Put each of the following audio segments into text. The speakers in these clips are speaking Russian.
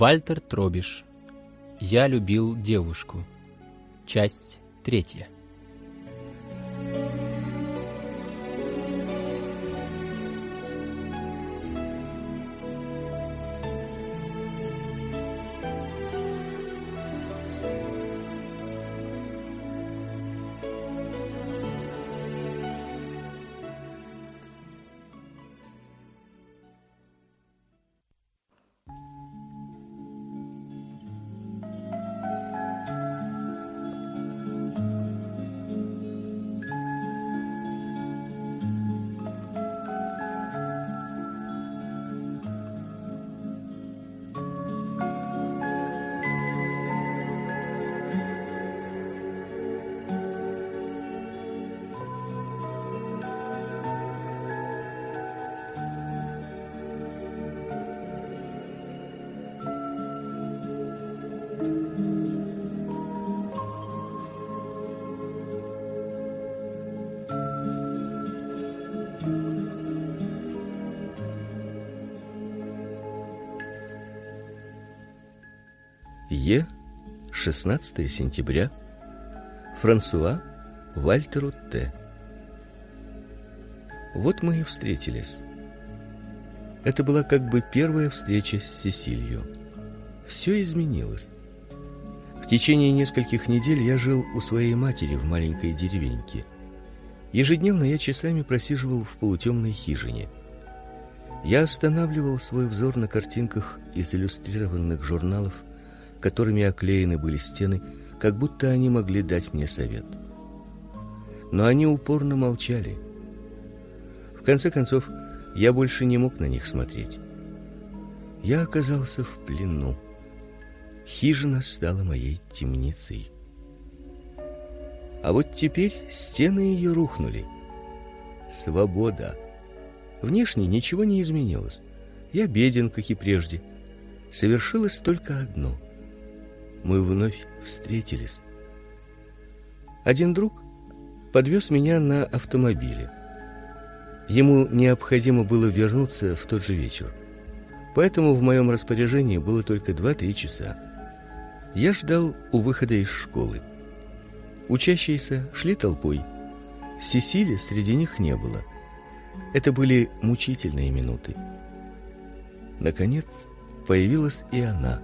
Вальтер Тробиш. Я любил девушку. Часть третья. 16 сентября. Франсуа Вальтеру Т. Вот мы и встретились. Это была как бы первая встреча с Сесилью. Все изменилось. В течение нескольких недель я жил у своей матери в маленькой деревеньке. Ежедневно я часами просиживал в полутемной хижине. Я останавливал свой взор на картинках из иллюстрированных журналов которыми оклеены были стены, как будто они могли дать мне совет. Но они упорно молчали. В конце концов, я больше не мог на них смотреть. Я оказался в плену. Хижина стала моей темницей. А вот теперь стены ее рухнули. Свобода. Внешне ничего не изменилось. Я беден, как и прежде. Совершилось только одно — мы вновь встретились. Один друг подвез меня на автомобиле. Ему необходимо было вернуться в тот же вечер. Поэтому в моем распоряжении было только два-три часа. Я ждал у выхода из школы. Учащиеся шли толпой. Сесили среди них не было. Это были мучительные минуты. Наконец, появилась и она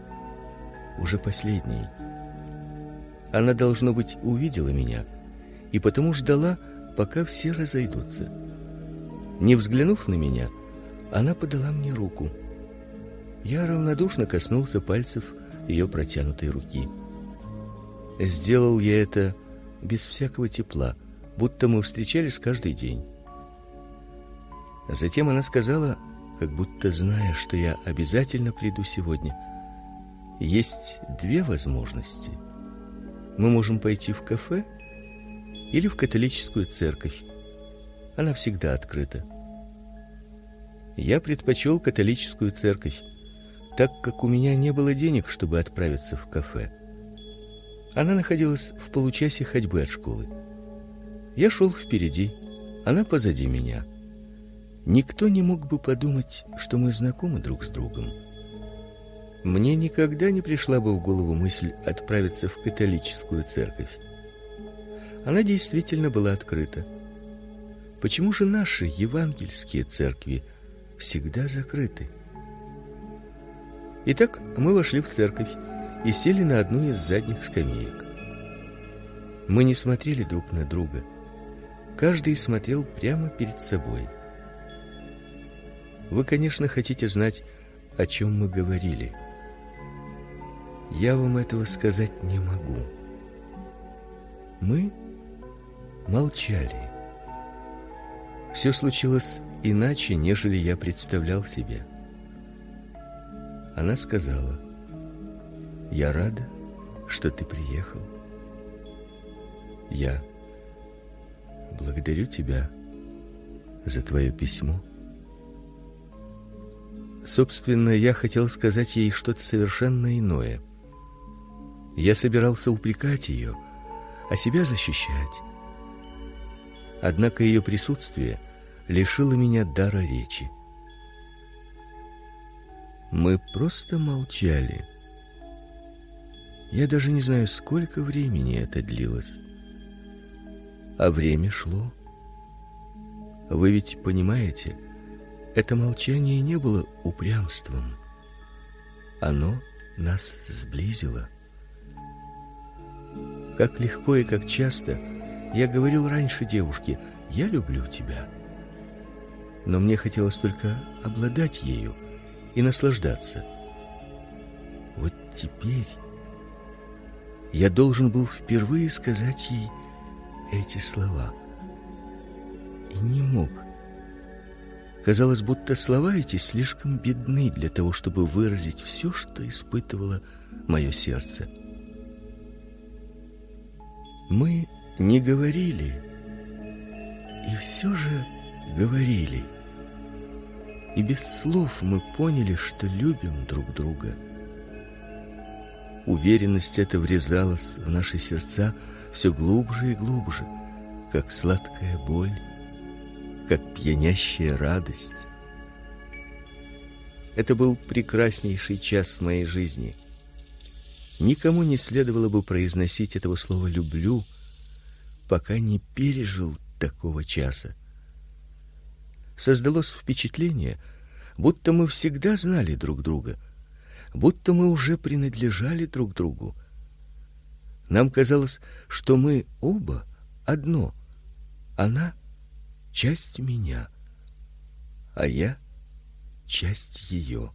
уже последней. Она должно быть увидела меня и потому ждала, пока все разойдутся. Не взглянув на меня, она подала мне руку. Я равнодушно коснулся пальцев ее протянутой руки. Сделал я это без всякого тепла, будто мы встречались каждый день. Затем она сказала, как будто зная, что я обязательно приду сегодня: есть две возможности. Мы можем пойти в кафе или в католическую церковь. Она всегда открыта. Я предпочел католическую церковь, так как у меня не было денег, чтобы отправиться в кафе. Она находилась в получасе ходьбы от школы. Я шел впереди, она позади меня. Никто не мог бы подумать, что мы знакомы друг с другом мне никогда не пришла бы в голову мысль отправиться в католическую церковь. Она действительно была открыта. Почему же наши евангельские церкви всегда закрыты? Итак, мы вошли в церковь и сели на одну из задних скамеек. Мы не смотрели друг на друга. Каждый смотрел прямо перед собой. Вы, конечно, хотите знать, о чем мы говорили. Я вам этого сказать не могу. Мы молчали. Все случилось иначе, нежели я представлял себе. Она сказала: "Я рада, что ты приехал. Я благодарю тебя за твое письмо". Собственно, я хотел сказать ей что-то совершенно иное. Я собирался упрекать ее, а себя защищать. Однако ее присутствие лишило меня дара речи. Мы просто молчали. Я даже не знаю, сколько времени это длилось. А время шло. Вы ведь понимаете, это молчание не было упрямством. Оно нас сблизило. Как легко и как часто я говорил раньше девушке: "Я люблю тебя". Но мне хотелось только обладать ею и наслаждаться. Вот теперь я должен был впервые сказать ей эти слова. И не мог. Казалось, будто слова эти слишком бедны для того, чтобы выразить все, что испытывало мое сердце. Мы не говорили, и все же говорили. И без слов мы поняли, что любим друг друга. Уверенность эта врезалась в наши сердца все глубже и глубже, как сладкая боль, как пьянящая радость. Это был прекраснейший час моей жизни. Никому не следовало бы произносить этого слова люблю, пока не пережил такого часа. Создалось впечатление, будто мы всегда знали друг друга, будто мы уже принадлежали друг другу. Нам казалось, что мы оба одно. Она часть меня, а я часть ее.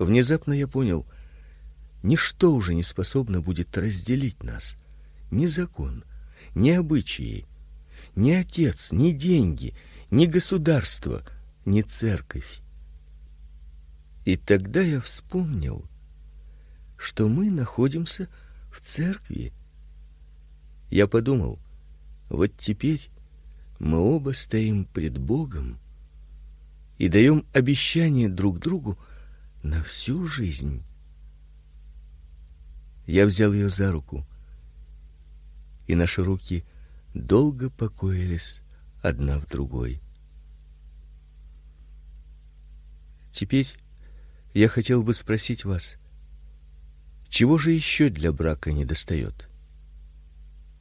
Внезапно я понял, ничто уже не способно будет разделить нас. Ни закон, ни обычаи, ни отец, ни деньги, ни государство, ни церковь. И тогда я вспомнил, что мы находимся в церкви. Я подумал, вот теперь мы оба стоим пред Богом и даем обещание друг другу на всю жизнь. Я взял ее за руку, и наши руки долго покоились одна в другой. Теперь я хотел бы спросить вас, чего же еще для брака недостает?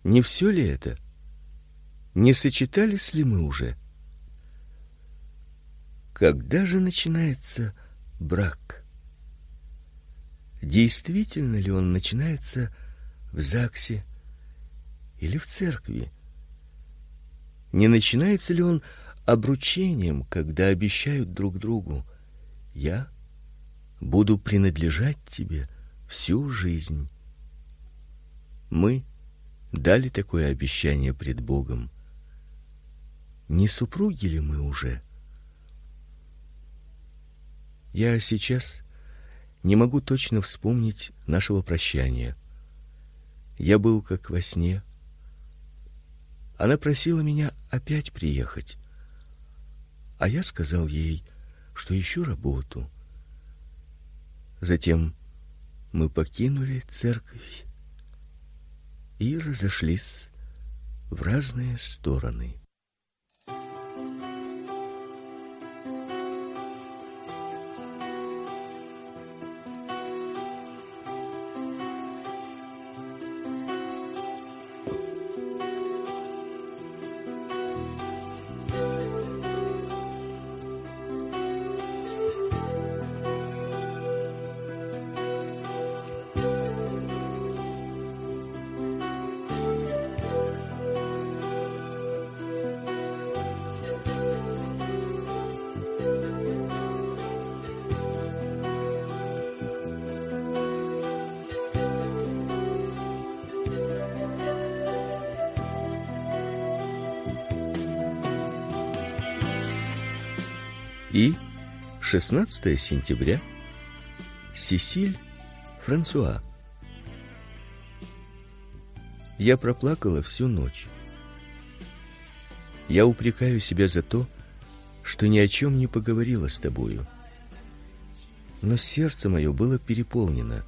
Не все ли это? Не сочетались ли мы уже? Когда же начинается брак? Действительно ли он начинается в ЗАГСе или в церкви? Не начинается ли он обручением, когда обещают друг другу: "Я буду принадлежать тебе всю жизнь"? Мы дали такое обещание пред Богом. Не супруги ли мы уже? Я сейчас не могу точно вспомнить нашего прощания. Я был как во сне. Она просила меня опять приехать. А я сказал ей, что ищу работу. Затем мы покинули церковь и разошлись в разные стороны. И 16 сентября Сесиль Франсуа. Я проплакала всю ночь. Я упрекаю себя за то, что ни о чем не поговорила с тобою. Но сердце мое было переполнено.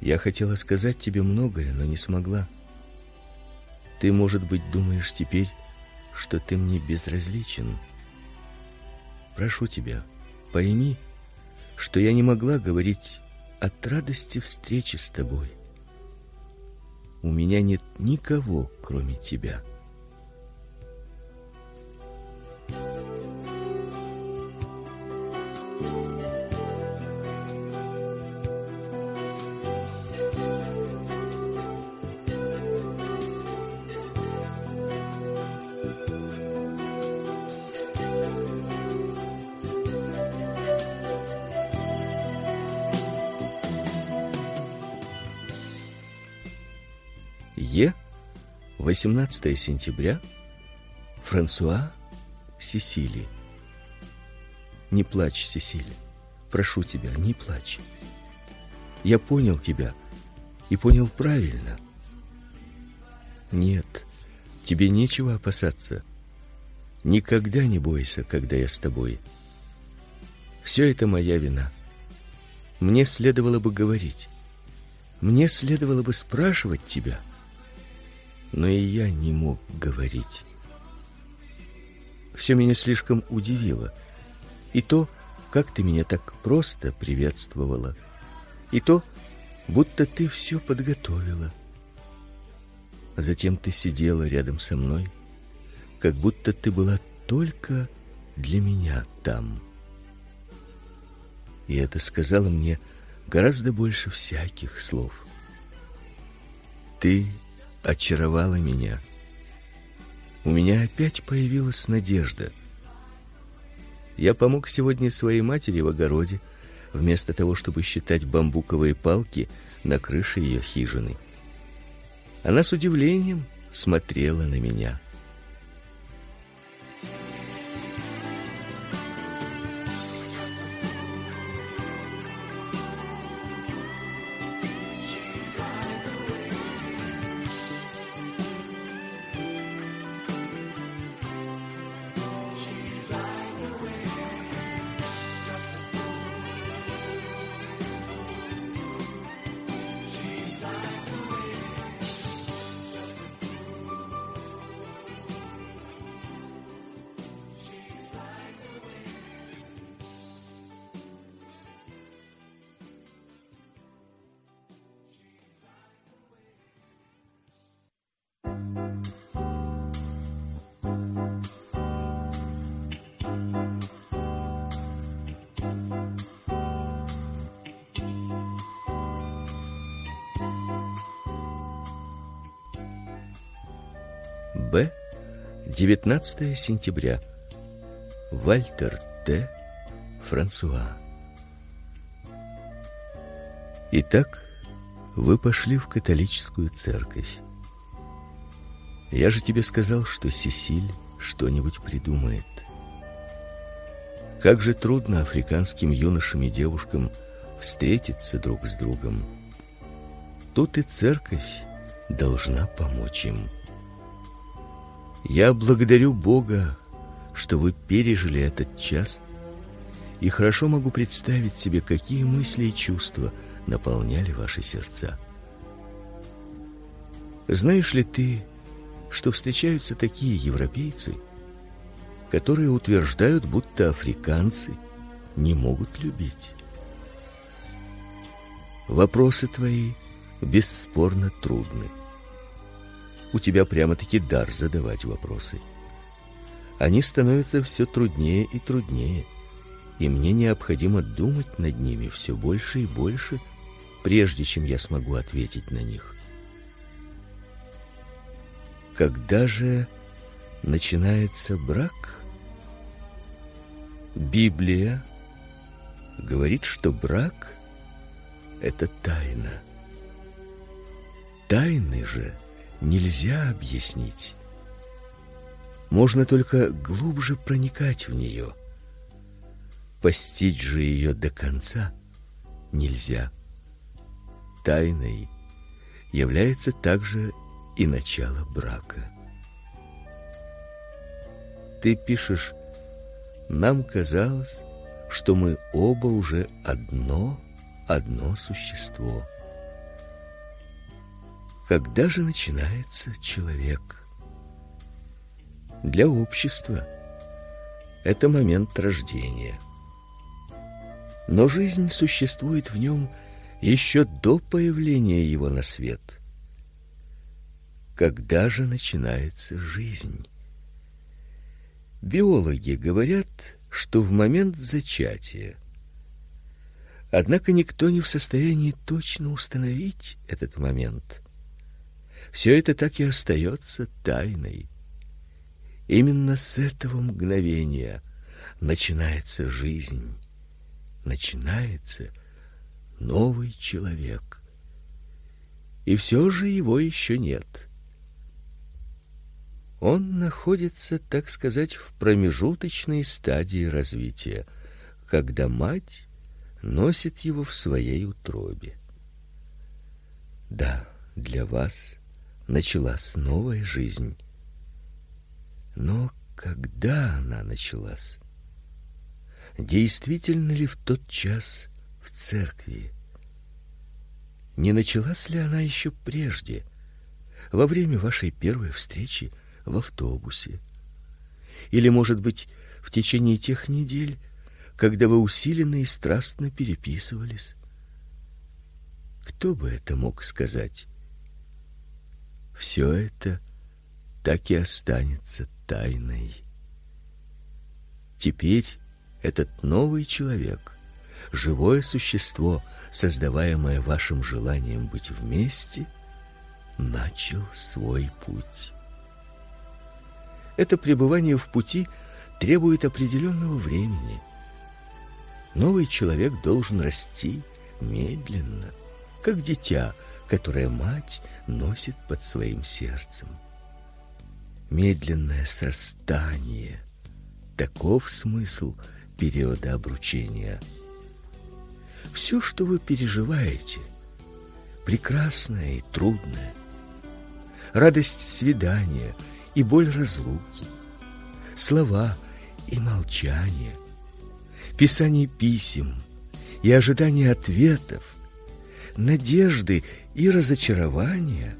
Я хотела сказать тебе многое, но не смогла. Ты, может быть, думаешь теперь, что ты мне безразличен. Прошу тебя, пойми, что я не могла говорить от радости встречи с тобой. У меня нет никого, кроме тебя. 18 сентября. Франсуа Сесили. Не плачь, Сесили. Прошу тебя, не плачь. Я понял тебя и понял правильно. Нет, тебе нечего опасаться. Никогда не бойся, когда я с тобой. Все это моя вина. Мне следовало бы говорить. Мне следовало бы спрашивать тебя но и я не мог говорить. Все меня слишком удивило. И то, как ты меня так просто приветствовала, и то, будто ты все подготовила. А затем ты сидела рядом со мной, как будто ты была только для меня там. И это сказала мне гораздо больше всяких слов. Ты очаровала меня. У меня опять появилась надежда. Я помог сегодня своей матери в огороде, вместо того, чтобы считать бамбуковые палки на крыше ее хижины. Она с удивлением смотрела на меня. 19 сентября. Вальтер Т. Франсуа. Итак, вы пошли в католическую церковь. Я же тебе сказал, что Сесиль что-нибудь придумает. Как же трудно африканским юношам и девушкам встретиться друг с другом. Тут и церковь должна помочь им. Я благодарю Бога, что вы пережили этот час, и хорошо могу представить себе, какие мысли и чувства наполняли ваши сердца. Знаешь ли ты, что встречаются такие европейцы, которые утверждают, будто африканцы не могут любить? Вопросы твои бесспорно трудны. У тебя прямо-таки дар задавать вопросы. Они становятся все труднее и труднее, и мне необходимо думать над ними все больше и больше, прежде чем я смогу ответить на них. Когда же начинается брак? Библия говорит, что брак это тайна. Тайны же нельзя объяснить. Можно только глубже проникать в нее. Постичь же ее до конца нельзя. Тайной является также и начало брака. Ты пишешь: нам казалось, что мы оба уже одно, одно существо. Когда же начинается человек? Для общества. это момент рождения. Но жизнь существует в нем еще до появления его на свет. Когда же начинается жизнь? Биологи говорят, что в момент зачатия. Однако никто не в состоянии точно установить этот момент. Все это так и остается тайной. Именно с этого мгновения начинается жизнь, начинается новый человек. И все же его еще нет. Он находится, так сказать, в промежуточной стадии развития, когда мать носит его в своей утробе. Да, для вас началась новая жизнь. Но когда она началась? Действительно ли в тот час в церкви? Не началась ли она еще прежде, во время вашей первой встречи в автобусе? Или, может быть, в течение тех недель, когда вы усиленно и страстно переписывались? Кто бы это мог сказать? Все это так и останется тайной. Теперь этот новый человек, живое существо, создаваемое вашим желанием быть вместе, начал свой путь. Это пребывание в пути требует определенного времени. Новый человек должен расти медленно, как дитя, которое мать носит под своим сердцем. Медленное срастание таков смысл периода обручения. Все, что вы переживаете, прекрасное и трудное, радость свидания — и боль разлуки, слова и молчание, писание писем и ожидание ответов, надежды и разочарования,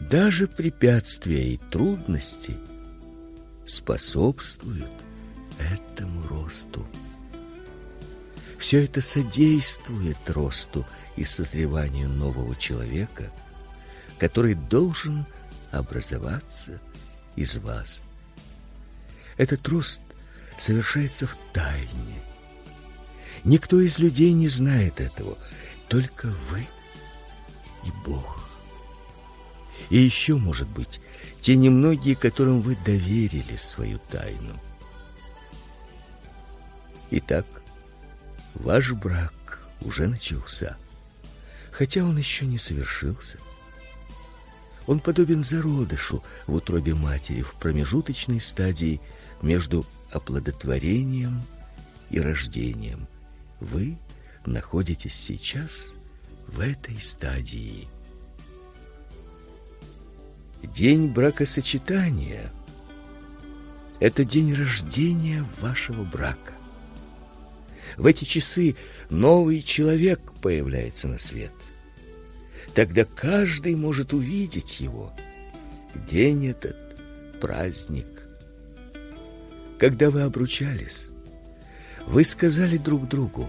даже препятствия и трудности способствуют этому росту. Все это содействует росту и созреванию нового человека, который должен образоваться из вас. Этот рост совершается в тайне. Никто из людей не знает этого, только вы и Бог. И еще, может быть, те немногие, которым вы доверили свою тайну. Итак, ваш брак уже начался, хотя он еще не совершился. Он подобен зародышу в утробе матери в промежуточной стадии между оплодотворением и рождением. Вы находитесь сейчас в этой стадии. День бракосочетания это день рождения вашего брака. В эти часы новый человек появляется на свет. Тогда каждый может увидеть его. День этот праздник. Когда вы обручались, вы сказали друг другу: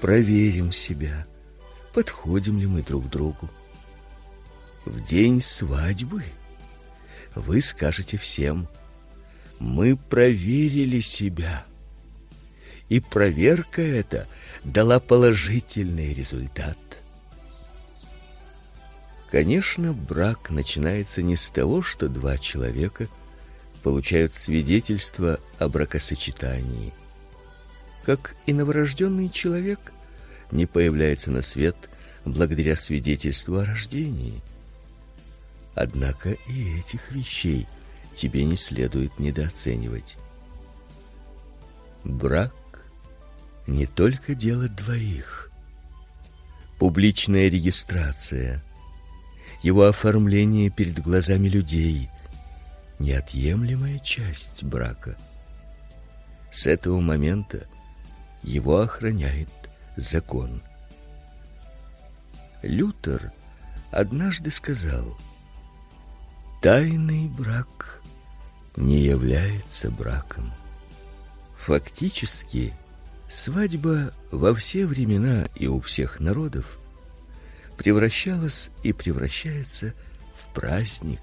проверим себя, подходим ли мы друг другу. В день свадьбы вы скажете всем: мы проверили себя. И проверка эта дала положительный результат. Конечно, брак начинается не с того, что два человека получают свидетельство о бракосочетании. Как и новорожденный человек не появляется на свет благодаря свидетельству о рождении. Однако и этих вещей тебе не следует недооценивать. Брак не только дело двоих. Публичная регистрация – его оформление перед глазами людей неотъемлемая часть брака. С этого момента его охраняет закон. Лютер однажды сказал: "Тайный брак не является браком. Фактически, свадьба во все времена и у всех народов превращалась и превращается в праздник.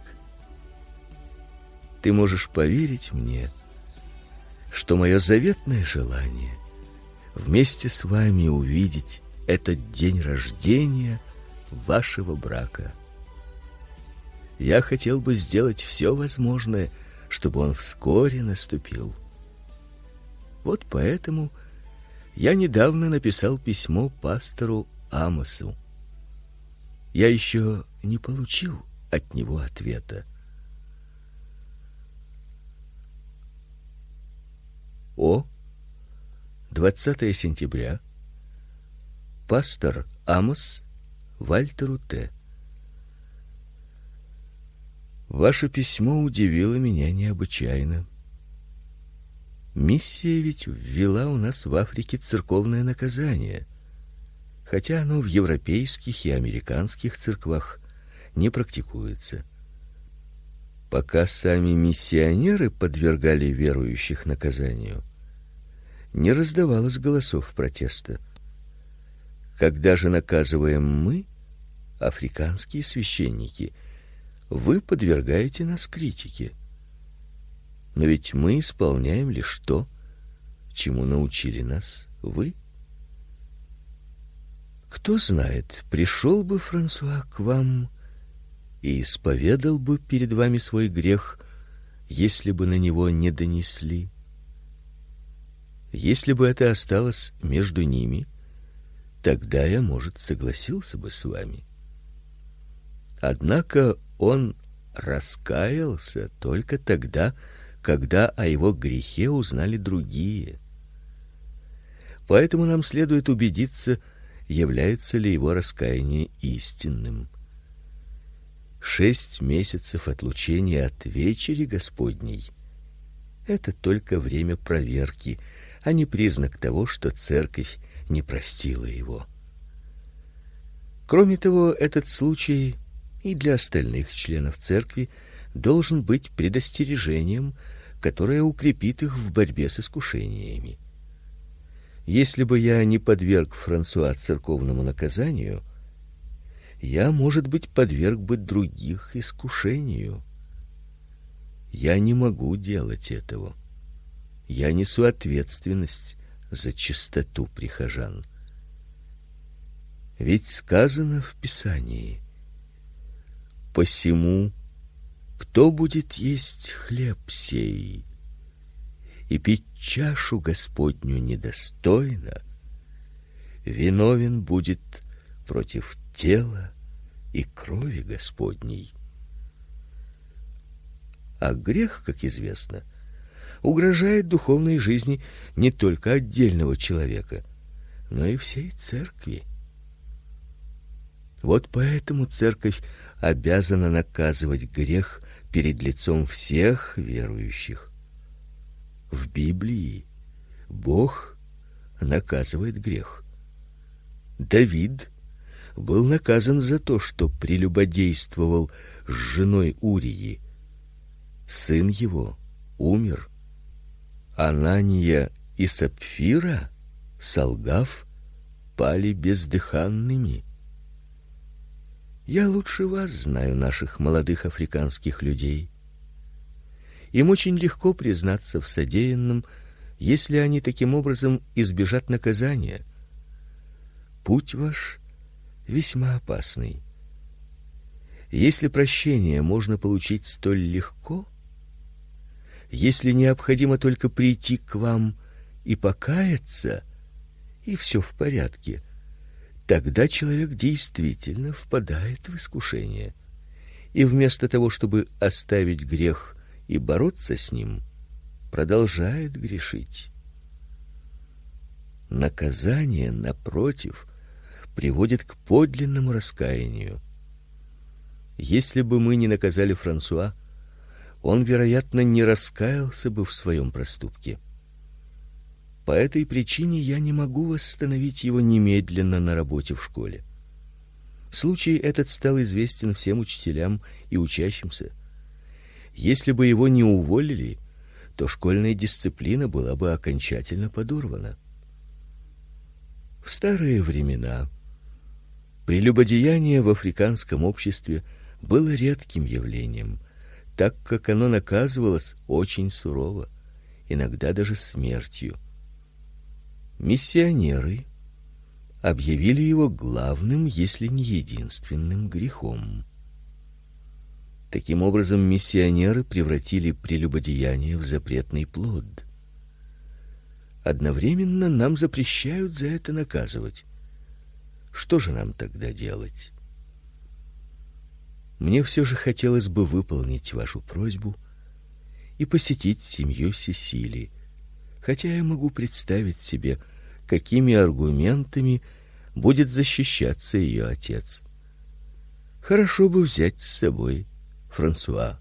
Ты можешь поверить мне, что мое заветное желание вместе с вами увидеть этот день рождения вашего брака. Я хотел бы сделать все возможное, чтобы он вскоре наступил. Вот поэтому я недавно написал письмо пастору Амосу. Я еще не получил от него ответа. О 20 сентября Пастор Амос Вальтеру Т. Ваше письмо удивило меня необычайно. Миссия ведь ввела у нас в Африке церковное наказание, хотя оно в европейских и американских церквах не практикуется. Пока сами миссионеры подвергали верующих наказанию, не раздавалось голосов протеста. Когда же наказываем мы, африканские священники, вы подвергаете нас критике. Но ведь мы исполняем лишь то, чему научили нас вы. Кто знает, пришел бы Франсуа к вам и исповедал бы перед вами свой грех, если бы на него не донесли. Если бы это осталось между ними, тогда я, может, согласился бы с вами. Однако он раскаялся только тогда, когда о его грехе узнали другие. Поэтому нам следует убедиться, является ли его раскаяние истинным. Шесть месяцев отлучения от вечери Господней это только время проверки, а не признак того, что церковь не простила его. Кроме того, этот случай и для остальных членов церкви должен быть предостережением, которое укрепит их в борьбе с искушениями. Если бы я не подверг Франсуа церковному наказанию, я, может быть, подверг бы других искушению. Я не могу делать этого. Я несу ответственность за чистоту прихожан. Ведь сказано в Писании: посему кто будет есть хлеб сей и пить чашу Господню недостойно, виновен будет против тела и крови Господней. А грех, как известно, угрожает духовной жизни не только отдельного человека, но и всей церкви. Вот поэтому церковь обязана наказывать грех перед лицом всех верующих. В Библии Бог наказывает грех. Давид был наказан за то, что прелюбодействовал с женой Урии. Сын его умер. Анания и Сапфира, солгав, пали бездыханными. Я лучше вас знаю наших молодых африканских людей. Им очень легко признаться в содеянном, если они таким образом избежат наказания. Путь ваш весьма опасный. Если прощение можно получить столь легко, если необходимо только прийти к вам и покаяться, и все в порядке, тогда человек действительно впадает в искушение. И вместо того, чтобы оставить грех и бороться с ним, продолжает грешить. Наказание напротив приводит к подлинному раскаянию. Если бы мы не наказали Франсуа, он, вероятно, не раскаялся бы в своем проступке. По этой причине я не могу восстановить его немедленно на работе в школе. Случай этот стал известен всем учителям и учащимся. Если бы его не уволили, то школьная дисциплина была бы окончательно подорвана. В старые времена прелюбодеяние в африканском обществе было редким явлением, так как оно наказывалось очень сурово, иногда даже смертью. Миссионеры объявили его главным, если не единственным грехом. Таким образом, миссионеры превратили прелюбодеяние в запретный плод. Одновременно нам запрещают за это наказывать. Что же нам тогда делать? Мне все же хотелось бы выполнить вашу просьбу и посетить семью Сесили, хотя я могу представить себе, какими аргументами будет защищаться ее отец. Хорошо бы взять с собой Франсуа.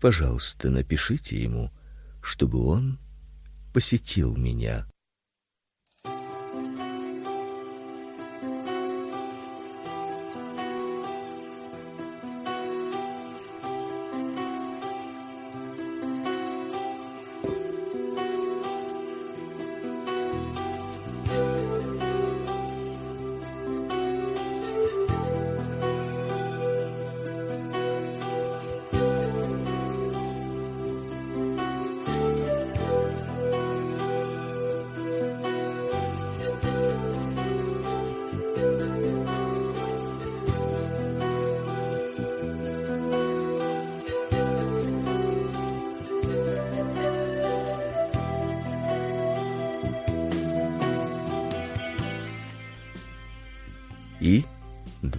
Пожалуйста, напишите ему, чтобы он посетил меня.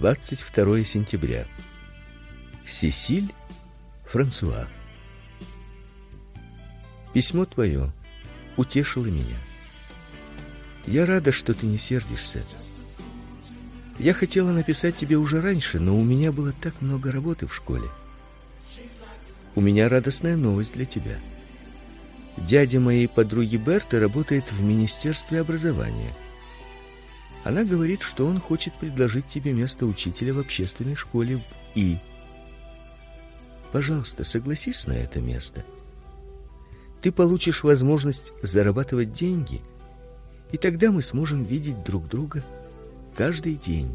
22 сентября. Сесиль Франсуа. Письмо твое утешило меня. Я рада, что ты не сердишься. Я хотела написать тебе уже раньше, но у меня было так много работы в школе. У меня радостная новость для тебя. Дядя моей подруги Берты работает в Министерстве образования. Она говорит, что он хочет предложить тебе место учителя в общественной школе в И. Пожалуйста, согласись на это место. Ты получишь возможность зарабатывать деньги, и тогда мы сможем видеть друг друга каждый день.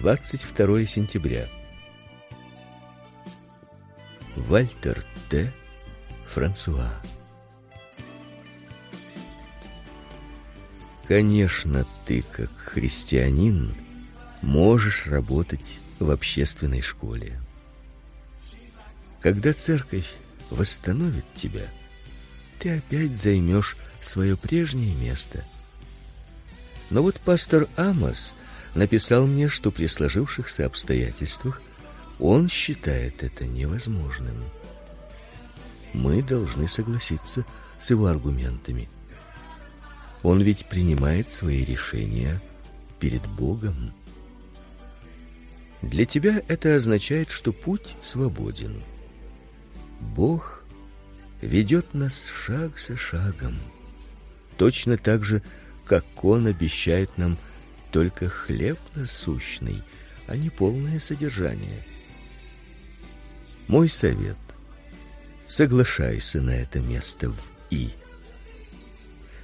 22 сентября. Вальтер Т. Франсуа. Конечно, ты, как христианин, можешь работать в общественной школе. Когда церковь восстановит тебя, ты опять займешь свое прежнее место. Но вот пастор Амос написал мне, что при сложившихся обстоятельствах он считает это невозможным. Мы должны согласиться с его аргументами. Он ведь принимает свои решения перед Богом. Для тебя это означает, что путь свободен. Бог ведет нас шаг за шагом, точно так же, как он обещает нам только хлеб насущный, а не полное содержание. Мой совет: соглашайся на это место в И.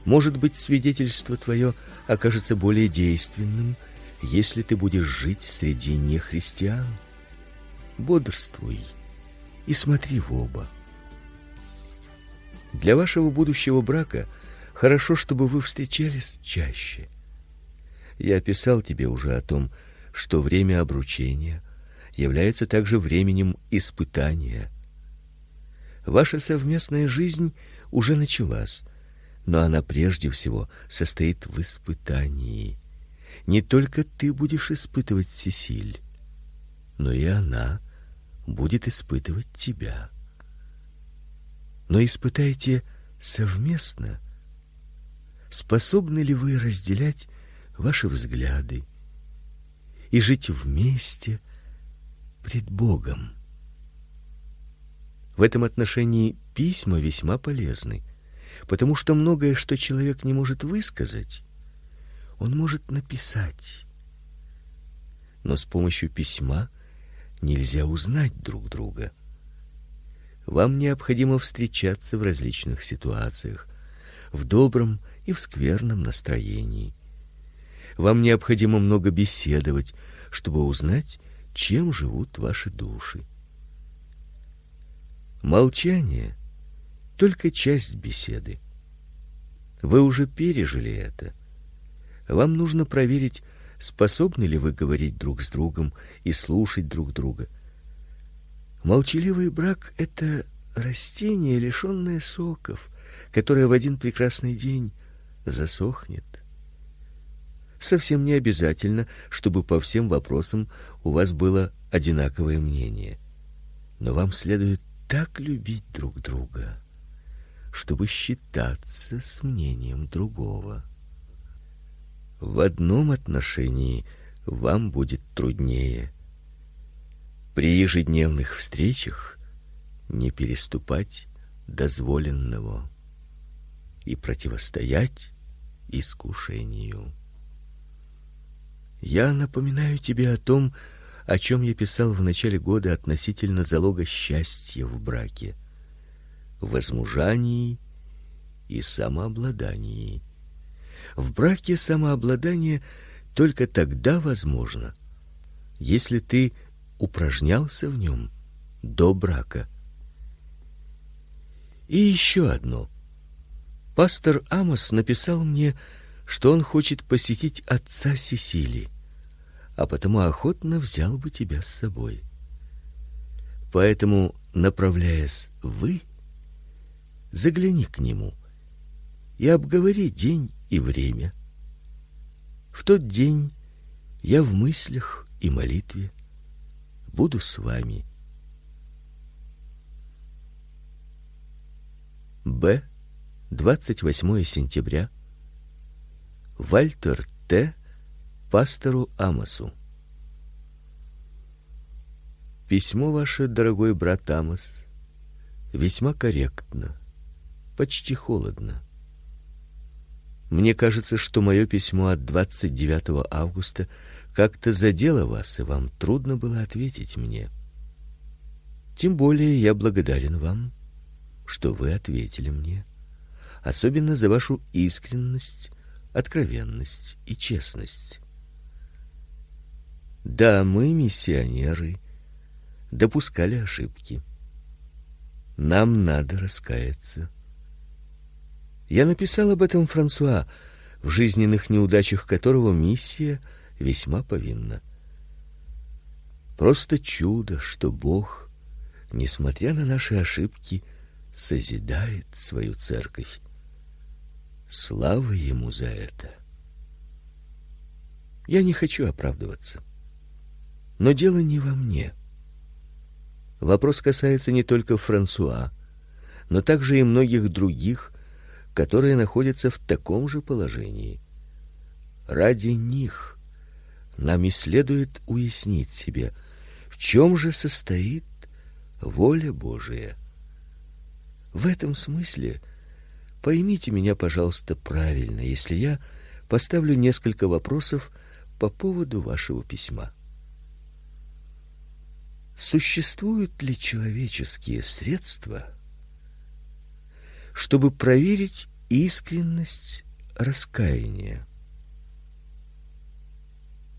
Может быть, свидетельство твое окажется более действенным, если ты будешь жить среди нехристиан. Бодрствуй и смотри в оба. Для вашего будущего брака хорошо, чтобы вы встречались чаще. Я писал тебе уже о том, что время обручения является также временем испытания. Ваша совместная жизнь уже началась, но она прежде всего состоит в испытании. Не только ты будешь испытывать Сесиль, но и она будет испытывать тебя. Но испытайте совместно. Способны ли вы разделять ваши взгляды и жить вместе пред Богом. В этом отношении письма весьма полезны, потому что многое, что человек не может высказать, он может написать. Но с помощью письма нельзя узнать друг друга. Вам необходимо встречаться в различных ситуациях, в добром и в скверном настроении. Вам необходимо много беседовать, чтобы узнать, чем живут ваши души. Молчание только часть беседы. Вы уже пережили это. Вам нужно проверить, способны ли вы говорить друг с другом и слушать друг друга. Молчаливый брак это растение, лишённое соков, которое в один прекрасный день засохнет. Совсем не обязательно, чтобы по всем вопросам у вас было одинаковое мнение. Но вам следует так любить друг друга, чтобы считаться с мнением другого. В одном отношении вам будет труднее. При ежедневных встречах не переступать дозволенного и противостоять искушению. Я напоминаю тебе о том, о чем я писал в начале года относительно залога счастья в браке, возмужании и самообладании. В браке самообладание только тогда возможно, если ты упражнялся в нем до брака. И еще одно. Пастор Амос написал мне, что он хочет посетить отца Сесилии, а потому охотно взял бы тебя с собой. Поэтому, направляясь вы, загляни к нему и обговори день и время. В тот день я в мыслях и молитве буду с вами. Б. 28 сентября Вальтер Т. пастору Амосу. Письмо ваше, дорогой брат Амос, весьма корректно, почти холодно. Мне кажется, что мое письмо от 29 августа как-то задело вас, и вам трудно было ответить мне. Тем более я благодарен вам, что вы ответили мне, особенно за вашу искренность откровенность и честность. Да, мы миссионеры допускали ошибки. Нам надо раскаяться. Я написал об этом Франсуа, в жизненных неудачах которого миссия весьма повинна. Просто чудо, что Бог, несмотря на наши ошибки, созидает свою церковь. Слава ему за это. Я не хочу оправдываться. Но дело не во мне. Вопрос касается не только Франсуа, но также и многих других, которые находятся в таком же положении. Ради них нам и следует уяснить себе, в чем же состоит воля Божия. В этом смысле Поймите меня, пожалуйста, правильно, если я поставлю несколько вопросов по поводу вашего письма. Существуют ли человеческие средства, чтобы проверить искренность раскаяния?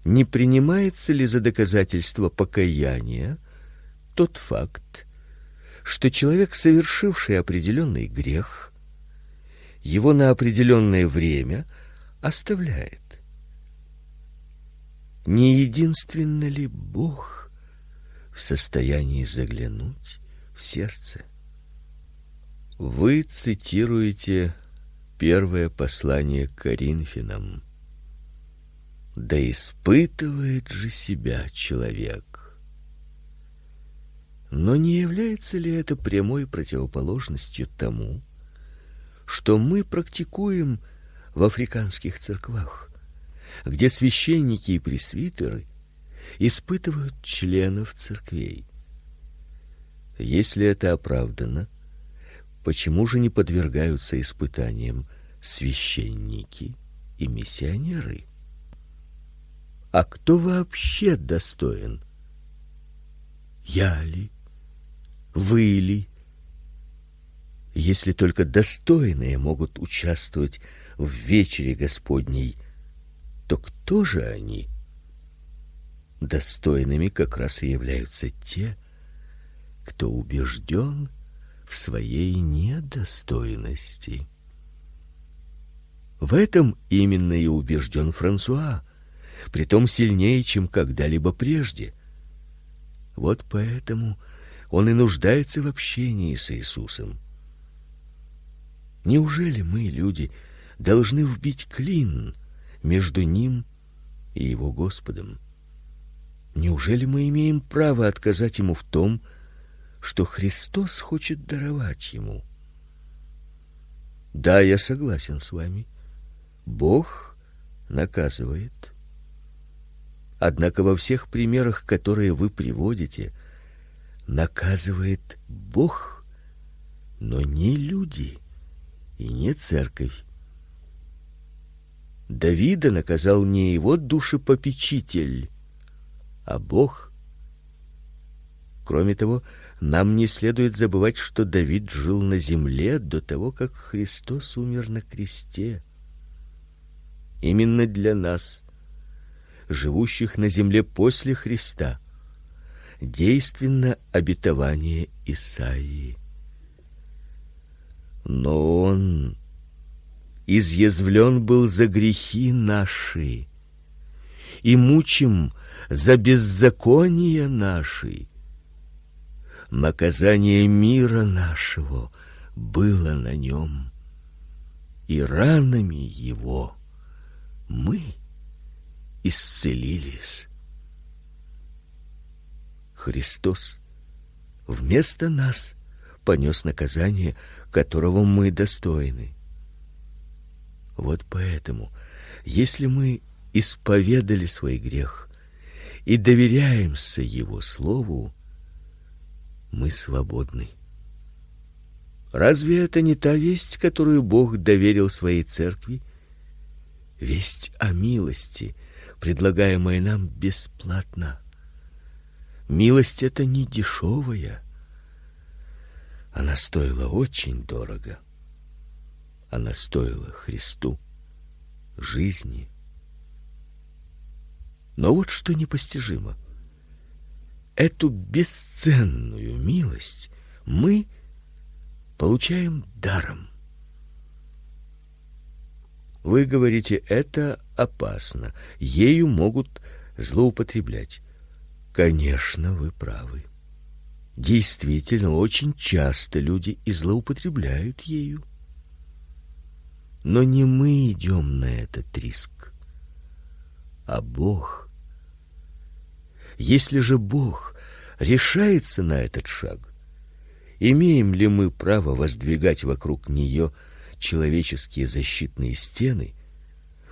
Не принимается ли за доказательство покаяния тот факт, что человек, совершивший определенный грех, его на определенное время оставляет. Не единственно ли Бог в состоянии заглянуть в сердце? Вы цитируете первое послание к Коринфянам. Да испытывает же себя человек. Но не является ли это прямой противоположностью тому, что мы практикуем в африканских церквах, где священники и пресвитеры испытывают членов церквей. Если это оправдано, почему же не подвергаются испытаниям священники и миссионеры? А кто вообще достоин? Я ли? Вы ли? Если только достойные могут участвовать в вечере Господней, то кто же они? Достойными как раз и являются те, кто убежден в своей недостойности. В этом именно и убежден Франсуа, притом сильнее, чем когда-либо прежде. Вот поэтому он и нуждается в общении с Иисусом. Неужели мы, люди, должны вбить клин между ним и его Господом? Неужели мы имеем право отказать ему в том, что Христос хочет даровать ему? Да, я согласен с вами. Бог наказывает. Однако во всех примерах, которые вы приводите, наказывает Бог, но не люди и не церковь. Давида наказал не его душепопечитель, а Бог. Кроме того, нам не следует забывать, что Давид жил на земле до того, как Христос умер на кресте. Именно для нас, живущих на земле после Христа, действенно обетование Исаии но он изъязвлен был за грехи наши и мучим за беззакония наши. Наказание мира нашего было на нем, и ранами его мы исцелились. Христос вместо нас понес наказание, которого мы достойны. Вот поэтому, если мы исповедали свой грех и доверяемся его слову, мы свободны. Разве это не та весть, которую Бог доверил своей церкви? Весть о милости, предлагаемая нам бесплатно. Милость это не дешевая, она стоила очень дорого. Она стоила Христу жизни. Но вот что непостижимо. Эту бесценную милость мы получаем даром. Вы говорите, это опасно, ею могут злоупотреблять. Конечно, вы правы. Действительно, очень часто люди и злоупотребляют ею. Но не мы идем на этот риск, а Бог. Если же Бог решается на этот шаг, имеем ли мы право воздвигать вокруг нее человеческие защитные стены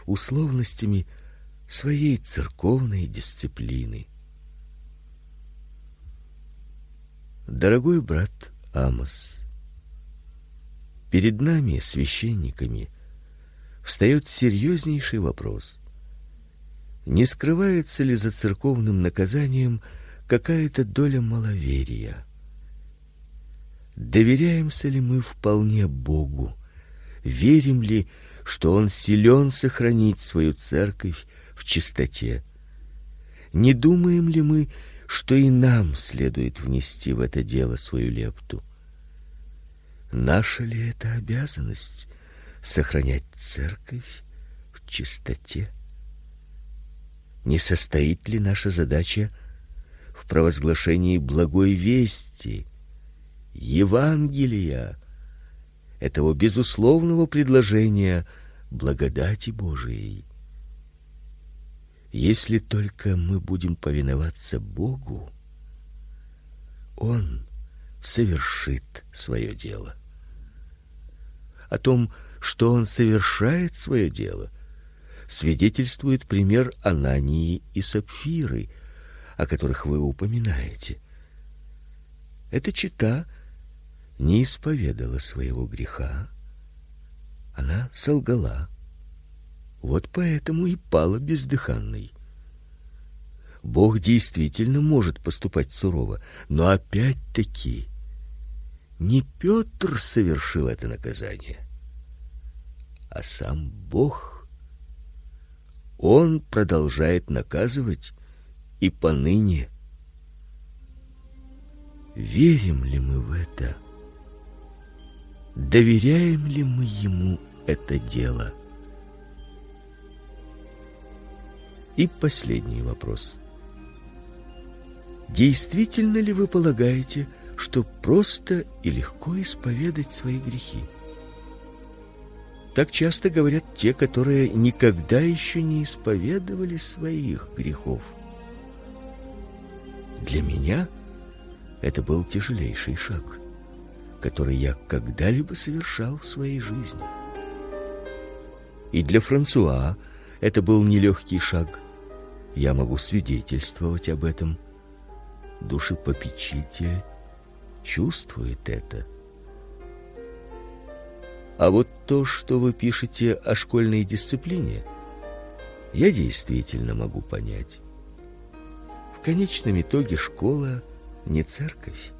условностями своей церковной дисциплины? Дорогой брат Амос, перед нами, священниками, встает серьезнейший вопрос. Не скрывается ли за церковным наказанием какая-то доля маловерия? Доверяемся ли мы вполне Богу? Верим ли, что он силен сохранить свою церковь в чистоте? Не думаем ли мы, что и нам следует внести в это дело свою лепту. Наша ли это обязанность сохранять церковь в чистоте? Не состоит ли наша задача в провозглашении благой вести, Евангелия, этого безусловного предложения благодати Божией? Если только мы будем повиноваться Богу, он совершит свое дело. О том, что он совершает свое дело, свидетельствует пример Анании и Сапфиры, о которых вы упоминаете. Эта чита не исповедала своего греха. Она солгала. Вот поэтому и пала бездыханной. Бог действительно может поступать сурово, но опять-таки не Петр совершил это наказание, а сам Бог. Он продолжает наказывать и поныне. Верим ли мы в это? Доверяем ли мы ему это дело? И последний вопрос. Действительно ли вы полагаете, что просто и легко исповедать свои грехи? Так часто говорят те, которые никогда еще не исповедовали своих грехов. Для меня это был тяжелейший шаг, который я когда-либо совершал в своей жизни. И для Франсуа это был нелегкий шаг. Я могу свидетельствовать об этом. Душепопечитель чувствует это. А вот то, что вы пишете о школьной дисциплине, я действительно могу понять. В конечном итоге школа не церковь.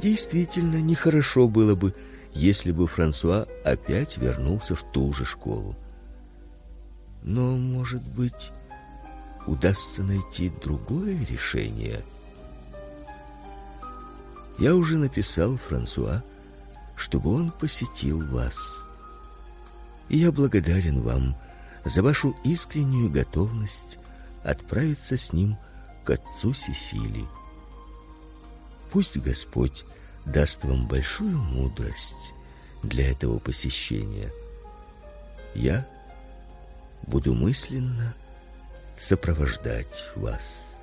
Действительно, нехорошо было бы, если бы Франсуа опять вернулся в ту же школу. Но, может быть, удастся найти другое решение. Я уже написал Франсуа, чтобы он посетил вас. И я благодарен вам за вашу искреннюю готовность отправиться с ним к отцу Сесили. Пусть Господь даст вам большую мудрость для этого посещения. Я буду мысленно сопровождать вас.